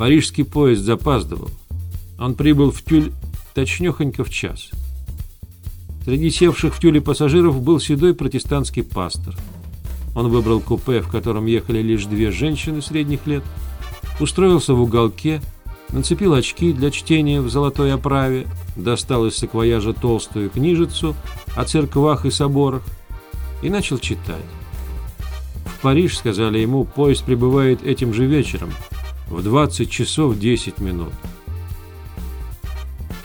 Парижский поезд запаздывал. Он прибыл в Тюль точнёхонько в час. Среди севших в Тюле пассажиров был седой протестантский пастор. Он выбрал купе, в котором ехали лишь две женщины средних лет, устроился в уголке, нацепил очки для чтения в золотой оправе, достал из саквояжа толстую книжицу о церквах и соборах и начал читать. В Париж, сказали ему, поезд прибывает этим же вечером, в 20 часов 10 минут.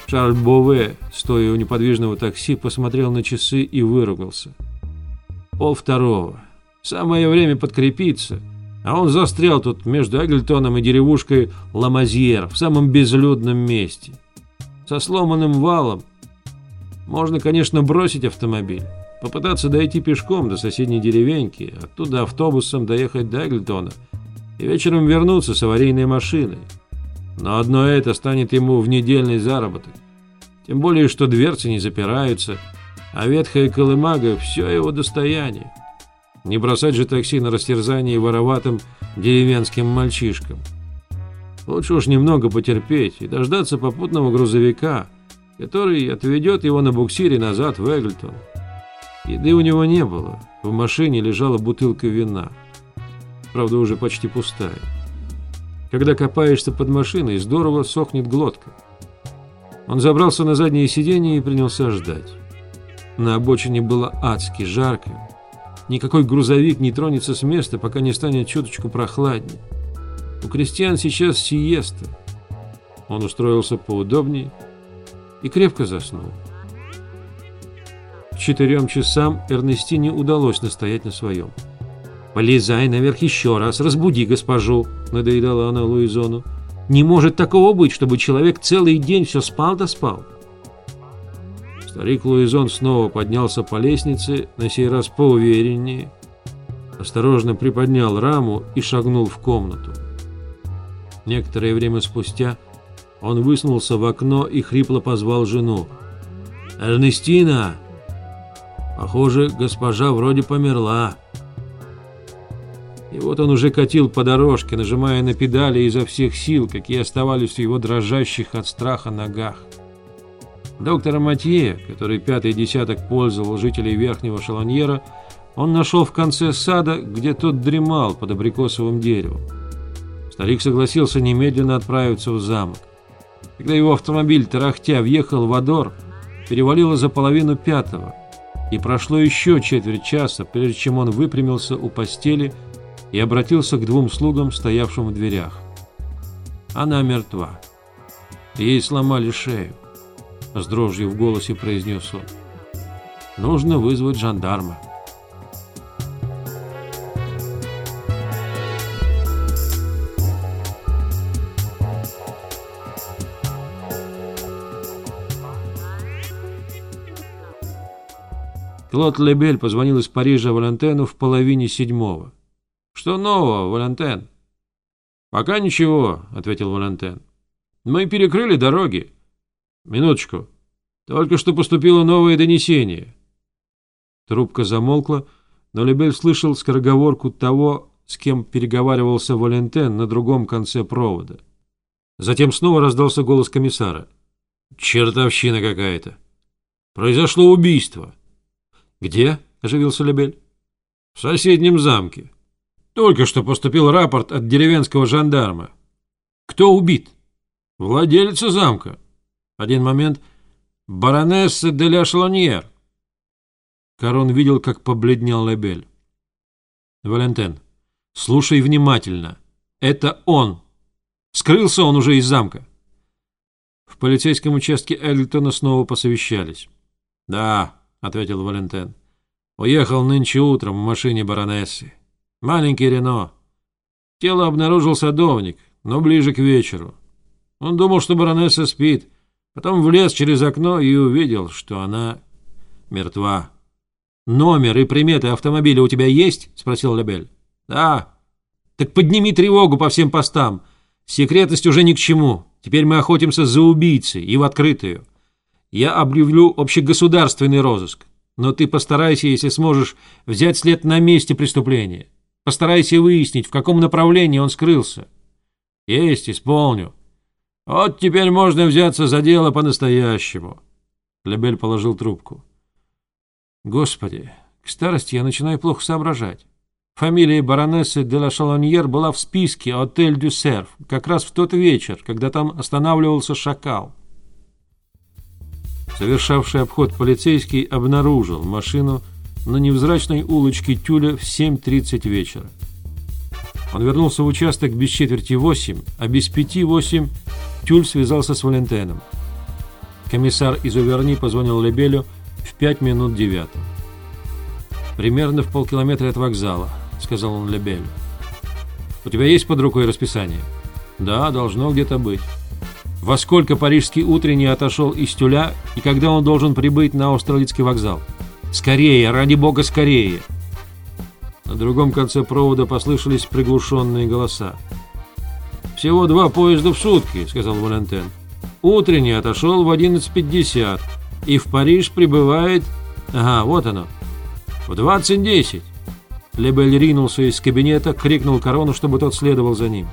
Шарль Бове, стоя у неподвижного такси, посмотрел на часы и выругался. Пол второго. Самое время подкрепиться. А он застрял тут между Эгльтоном и деревушкой Ламазьер в самом безлюдном месте. Со сломанным валом. Можно, конечно, бросить автомобиль. Попытаться дойти пешком до соседней деревеньки, оттуда автобусом доехать до Эгльтона и вечером вернуться с аварийной машиной. Но одно это станет ему в недельный заработок. Тем более, что дверцы не запираются, а ветхая колымага – все его достояние. Не бросать же такси на растерзание вороватым деревенским мальчишкам. Лучше уж немного потерпеть и дождаться попутного грузовика, который отведет его на буксире назад в Эглтон. Еды у него не было, в машине лежала бутылка вина. Правда, уже почти пустая. Когда копаешься под машиной, здорово сохнет глотка. Он забрался на заднее сиденье и принялся ждать. На обочине было адски жарко. Никакой грузовик не тронется с места, пока не станет чуточку прохладнее. У крестьян сейчас сиеста. Он устроился поудобнее и крепко заснул. К четырем часам Эрнестине удалось настоять на своем. «Полезай наверх еще раз, разбуди госпожу», — надоедала она Луизону. Не может такого быть, чтобы человек целый день все спал да спал. Старик Луизон снова поднялся по лестнице, на сей раз поувереннее, осторожно приподнял раму и шагнул в комнату. Некоторое время спустя он высунулся в окно и хрипло позвал жену. «Эрнестина! Похоже, госпожа вроде померла». И вот он уже катил по дорожке, нажимая на педали изо всех сил, какие оставались в его дрожащих от страха ногах. Доктора Матье, который пятый десяток пользовал жителей Верхнего Шалоньера, он нашел в конце сада, где тот дремал под абрикосовым деревом. Старик согласился немедленно отправиться в замок. Когда его автомобиль, тарахтя, въехал в Адор, перевалило за половину пятого, и прошло еще четверть часа, прежде чем он выпрямился у постели и обратился к двум слугам, стоявшим в дверях. Она мертва. Ей сломали шею. С дрожью в голосе произнес он. Нужно вызвать жандарма. Клод Лебель позвонил из Парижа Валентену в половине седьмого. Что нового, Валентен? Пока ничего, ответил Валентен. Мы перекрыли дороги. Минуточку. Только что поступило новое донесение. Трубка замолкла, но Лебель слышал скороговорку того, с кем переговаривался Валентен на другом конце провода. Затем снова раздался голос комиссара. «Чертовщина какая-то! Произошло убийство!» «Где?» — оживился Лебель. «В соседнем замке. Только что поступил рапорт от деревенского жандарма. Кто убит? Владелица замка. Один момент. Баронесса де ля Шлоньер. Корон видел, как побледнел Лебель. Валентин, слушай внимательно. Это он. Скрылся он уже из замка. В полицейском участке Эглтона снова посовещались. «Да», — ответил Валентин. «Уехал нынче утром в машине баронессы. Маленький Рено. Тело обнаружил садовник, но ближе к вечеру. Он думал, что баронесса спит, потом влез через окно и увидел, что она мертва. «Номер и приметы автомобиля у тебя есть?» — спросил Лебель. «Да». «Так подними тревогу по всем постам. Секретность уже ни к чему. Теперь мы охотимся за убийцей и в открытую. Я объявлю общегосударственный розыск. Но ты постарайся, если сможешь, взять след на месте преступления. Постарайся выяснить, в каком направлении он скрылся. Есть, исполню. Вот теперь можно взяться за дело по-настоящему. Лебель положил трубку. Господи, к старости я начинаю плохо соображать. Фамилия баронессы де ла Шалоньер была в списке «Отель дю Серф» как раз в тот вечер, когда там останавливался шакал. Совершавший обход полицейский обнаружил машину на невзрачной улочке Тюля в 7.30 вечера. Он вернулся в участок без четверти восемь, а без пяти восемь Тюль связался с Валентеном. Комиссар из Уверни позвонил Лебелю в пять минут девятого. «Примерно в полкилометра от вокзала», — сказал он Лебелю. «У тебя есть под рукой расписание?» «Да, должно где-то быть». «Во сколько парижский утренний отошел из Тюля и когда он должен прибыть на Австралийский вокзал?» «Скорее, ради бога, скорее!» На другом конце провода послышались приглушенные голоса. «Всего два поезда в сутки», — сказал Валентин. «Утренний отошел в 11.50, и в Париж прибывает... Ага, вот оно. В 20.10». Лебель ринулся из кабинета, крикнул корону, чтобы тот следовал за ним.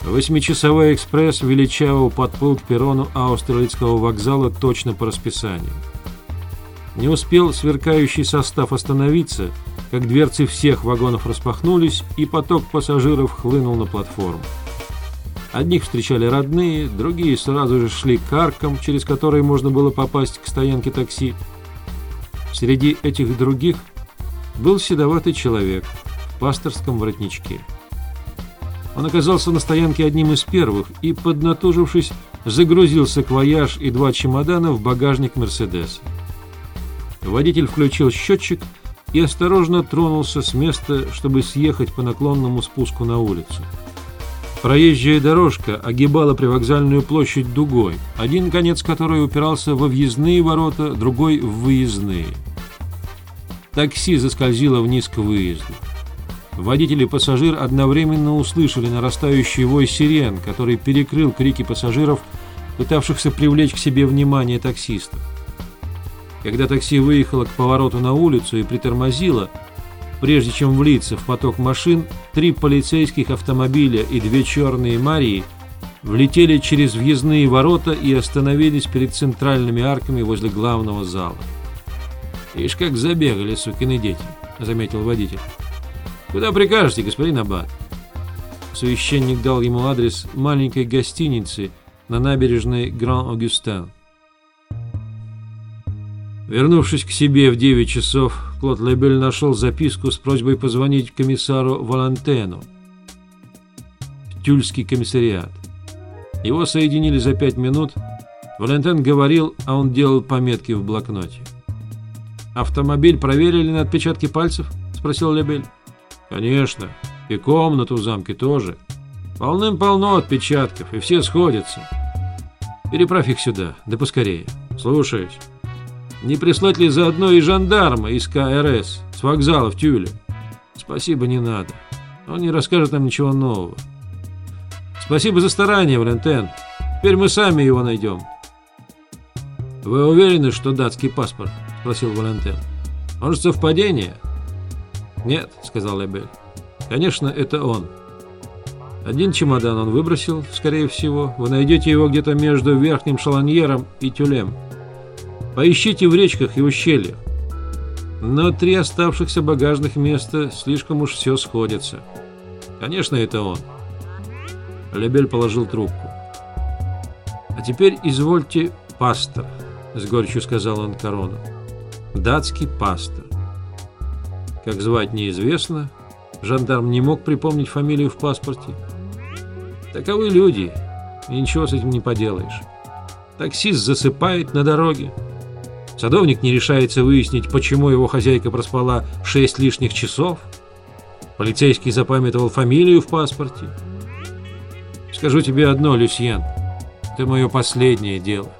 Восьмичасовой экспресс величаво подплыл к перрону Аустерлицкого вокзала точно по расписанию. Не успел сверкающий состав остановиться, как дверцы всех вагонов распахнулись, и поток пассажиров хлынул на платформу. Одних встречали родные, другие сразу же шли к аркам, через которые можно было попасть к стоянке такси. Среди этих других был седоватый человек в пасторском воротничке. Он оказался на стоянке одним из первых и, поднатужившись, загрузил саквояж и два чемодана в багажник «Мерседеса». Водитель включил счетчик и осторожно тронулся с места, чтобы съехать по наклонному спуску на улицу. Проезжая дорожка огибала привокзальную площадь дугой, один конец которой упирался во въездные ворота, другой в выездные. Такси заскользило вниз к выезду. Водитель и пассажир одновременно услышали нарастающий вой сирен, который перекрыл крики пассажиров, пытавшихся привлечь к себе внимание таксистов. Когда такси выехало к повороту на улицу и притормозило, прежде чем влиться в поток машин, три полицейских автомобиля и две черные Марии влетели через въездные ворота и остановились перед центральными арками возле главного зала. «Ишь, как забегали, сукины дети», — заметил водитель. «Куда прикажете, господин Аббат?» Священник дал ему адрес маленькой гостиницы на набережной Гран-Огюстен. Вернувшись к себе в 9 часов, Клод Лебель нашел записку с просьбой позвонить комиссару Валантену в Тюльский комиссариат. Его соединили за пять минут. Валентен говорил, а он делал пометки в блокноте. «Автомобиль проверили на отпечатки пальцев?» – спросил Лебель. «Конечно. И комнату в замке тоже. Полным-полно отпечатков, и все сходятся. Переправь их сюда, да поскорее. Слушаюсь». Не прислать ли заодно и жандарма из КРС с вокзала в Тюле? Спасибо, не надо. Он не расскажет нам ничего нового. Спасибо за старание, Валентен. Теперь мы сами его найдем. Вы уверены, что датский паспорт? Спросил Валентен. Может, совпадение? Нет, сказал Лебель. Конечно, это он. Один чемодан он выбросил, скорее всего. Вы найдете его где-то между верхним шалоньером и тюлем. Поищите в речках и ущельях. Но три оставшихся багажных места слишком уж все сходится. Конечно, это он. Лебель положил трубку. А теперь извольте пастор, с горечью сказал он корону. Датский пастор. Как звать неизвестно. Жандарм не мог припомнить фамилию в паспорте. Таковы люди, и ничего с этим не поделаешь. Таксист засыпает на дороге, Садовник не решается выяснить, почему его хозяйка проспала шесть лишних часов. Полицейский запамятовал фамилию в паспорте. Скажу тебе одно, Люсьен, это мое последнее дело.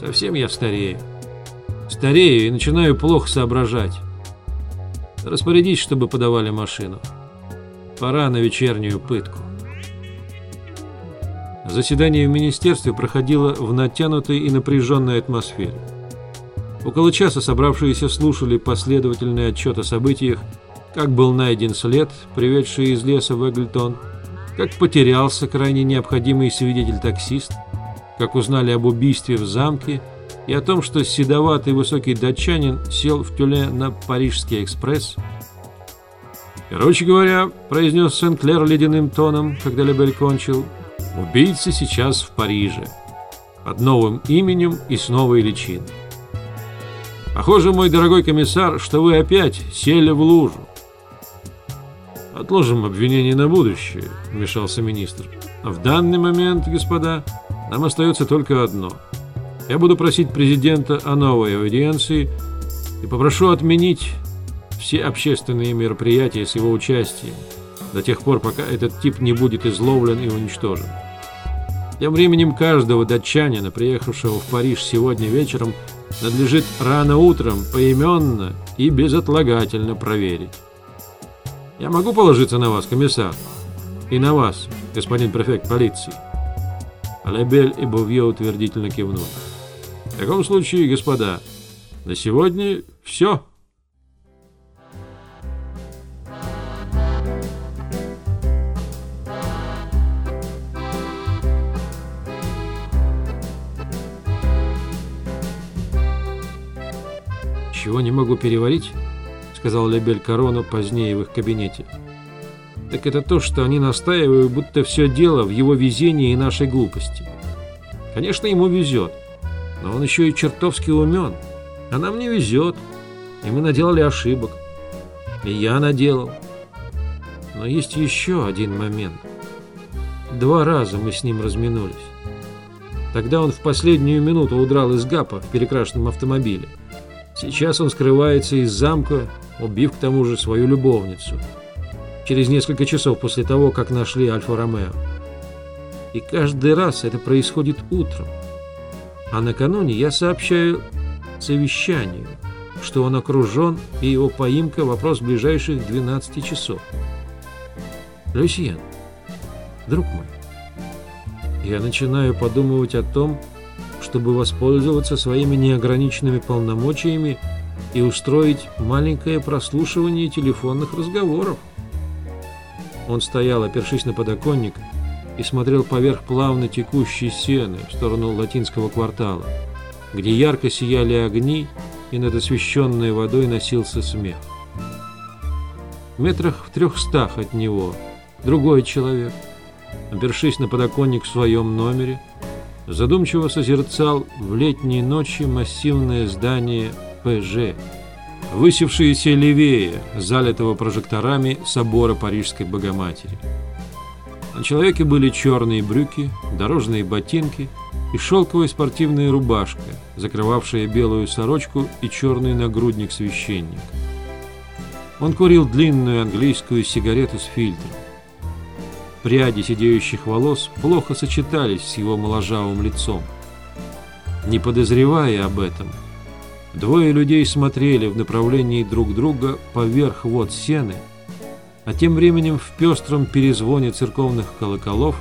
Совсем я старею. Старею и начинаю плохо соображать. Распорядись, чтобы подавали машину. Пора на вечернюю пытку. Заседание в министерстве проходило в натянутой и напряженной атмосфере. Около часа собравшиеся слушали последовательный отчет о событиях, как был найден след, приведший из леса в Эглтон, как потерялся крайне необходимый свидетель-таксист, как узнали об убийстве в замке и о том, что седоватый высокий датчанин сел в тюле на Парижский экспресс. «Короче говоря», — произнес Сен-Клер ледяным тоном, когда Лебель кончил, «убийца сейчас в Париже, под новым именем и с новой личиной. Похоже, мой дорогой комиссар, что вы опять сели в лужу. «Отложим обвинение на будущее», — вмешался министр. «А в данный момент, господа, нам остается только одно. Я буду просить президента о новой аудиенции и попрошу отменить все общественные мероприятия с его участием до тех пор, пока этот тип не будет изловлен и уничтожен. Тем временем каждого датчанина, приехавшего в Париж сегодня вечером, надлежит рано утром поименно и безотлагательно проверить. Я могу положиться на вас, комиссар? И на вас, господин префект полиции?» Алябель и Бувье утвердительно кивнули. «В таком случае, господа, на сегодня все». «Чего не могу переварить?» — сказал Лебель Корону позднее в их кабинете. «Так это то, что они настаивают, будто все дело в его везении и нашей глупости. Конечно, ему везет, но он еще и чертовски умен, а нам не везет, и мы наделали ошибок. И я наделал. Но есть еще один момент. Два раза мы с ним разминулись. Тогда он в последнюю минуту удрал из ГАПа в перекрашенном автомобиле. Сейчас он скрывается из замка, убив к тому же свою любовницу. Через несколько часов после того, как нашли Альфа-Ромео. И каждый раз это происходит утром. А накануне я сообщаю совещанию, что он окружен, и его поимка – вопрос ближайших 12 часов. Люсьен, друг мой, я начинаю подумывать о том, чтобы воспользоваться своими неограниченными полномочиями и устроить маленькое прослушивание телефонных разговоров. Он стоял, опершись на подоконник, и смотрел поверх плавно текущей сены в сторону латинского квартала, где ярко сияли огни, и над освещенной водой носился смех. Метрах в трехстах от него другой человек, опершись на подоконник в своем номере, задумчиво созерцал в летние ночи массивное здание ПЖ, высевшееся левее залитого прожекторами собора Парижской Богоматери. На человеке были черные брюки, дорожные ботинки и шелковая спортивная рубашка, закрывавшая белую сорочку и черный нагрудник священника. Он курил длинную английскую сигарету с фильтром. Пряди сидеющих волос плохо сочетались с его моложавым лицом. Не подозревая об этом, двое людей смотрели в направлении друг друга поверх вод сены, а тем временем в пестром перезвоне церковных колоколов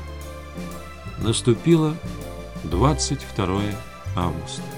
наступило 22 августа.